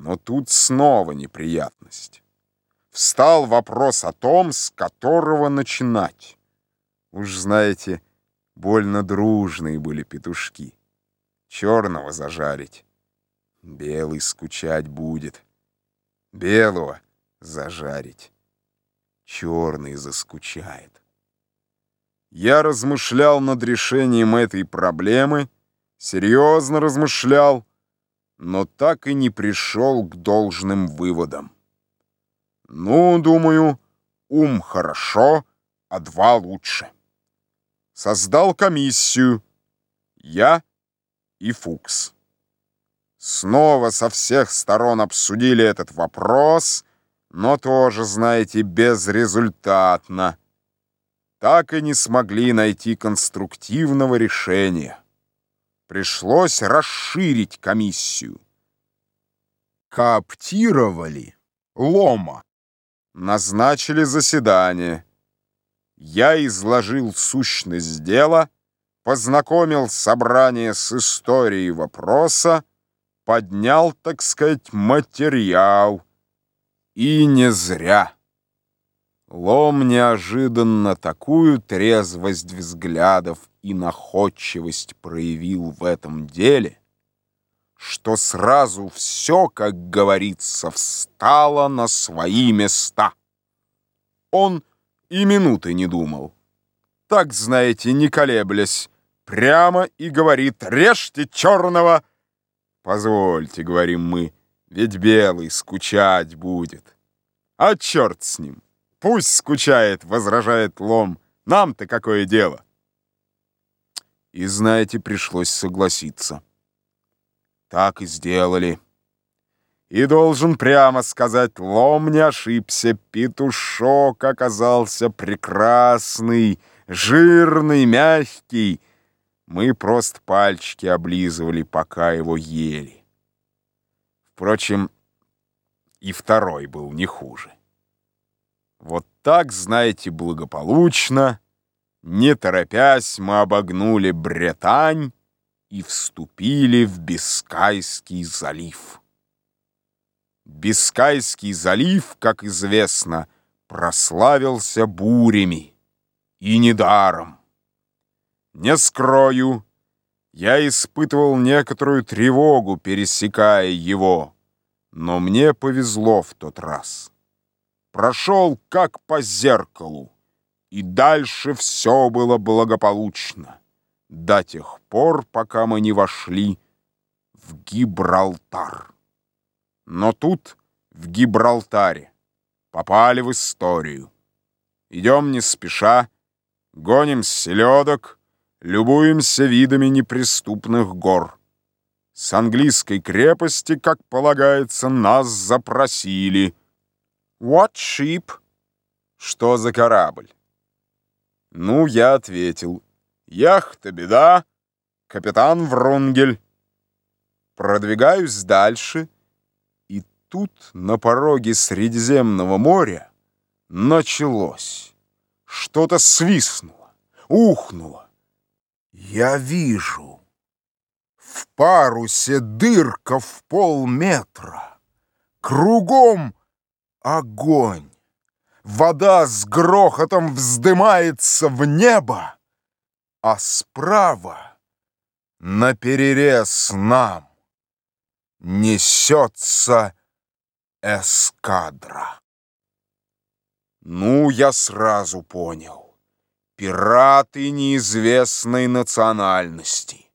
Но тут снова неприятность. Встал вопрос о том, с которого начинать. Уж знаете, больно дружные были петушки. Черного зажарить, белый скучать будет. Белого зажарить, черный заскучает. Я размышлял над решением этой проблемы, серьезно размышлял, но так и не пришел к должным выводам. Ну, думаю, ум хорошо, а два лучше. Создал комиссию. Я и Фукс. Снова со всех сторон обсудили этот вопрос, но тоже, знаете, безрезультатно. Так и не смогли найти конструктивного решения. Пришлось расширить комиссию. Кооптировали Лома. Назначили заседание. Я изложил сущность дела, познакомил собрание с историей вопроса, поднял, так сказать, материал. И не зря. Лом неожиданно такую трезвость взглядов и находчивость проявил в этом деле, что сразу все, как говорится, встало на свои места. Он и минуты не думал. Так, знаете, не колеблясь, прямо и говорит «Режьте черного!» «Позвольте», — говорим мы, — «ведь белый скучать будет». «А черт с ним! Пусть скучает», — возражает Лом. «Нам-то какое дело?» И, знаете, пришлось согласиться. Так и сделали. И должен прямо сказать, лом не ошибся, петушок оказался прекрасный, жирный, мягкий. Мы просто пальчики облизывали, пока его ели. Впрочем, и второй был не хуже. Вот так, знаете, благополучно, не торопясь, мы обогнули Бретань, и вступили в Бискайский залив. Бискайский залив, как известно, прославился бурями, и недаром. Не скрою, я испытывал некоторую тревогу, пересекая его, но мне повезло в тот раз. Прошел как по зеркалу, и дальше все было благополучно до тех пор, пока мы не вошли в Гибралтар. Но тут, в Гибралтаре, попали в историю. Идем не спеша, гоним селедок, любуемся видами неприступных гор. С английской крепости, как полагается, нас запросили. «What ship?» «Что за корабль?» Ну, я ответил, Яхта беда, капитан Врунгель. Продвигаюсь дальше, и тут на пороге Средиземного моря началось. Что-то свистнуло, ухнуло. Я вижу. В парусе дырка в полметра. Кругом огонь. Вода с грохотом вздымается в небо а справа, на перерез нам, несется эскадра. Ну, я сразу понял. Пираты неизвестной национальности.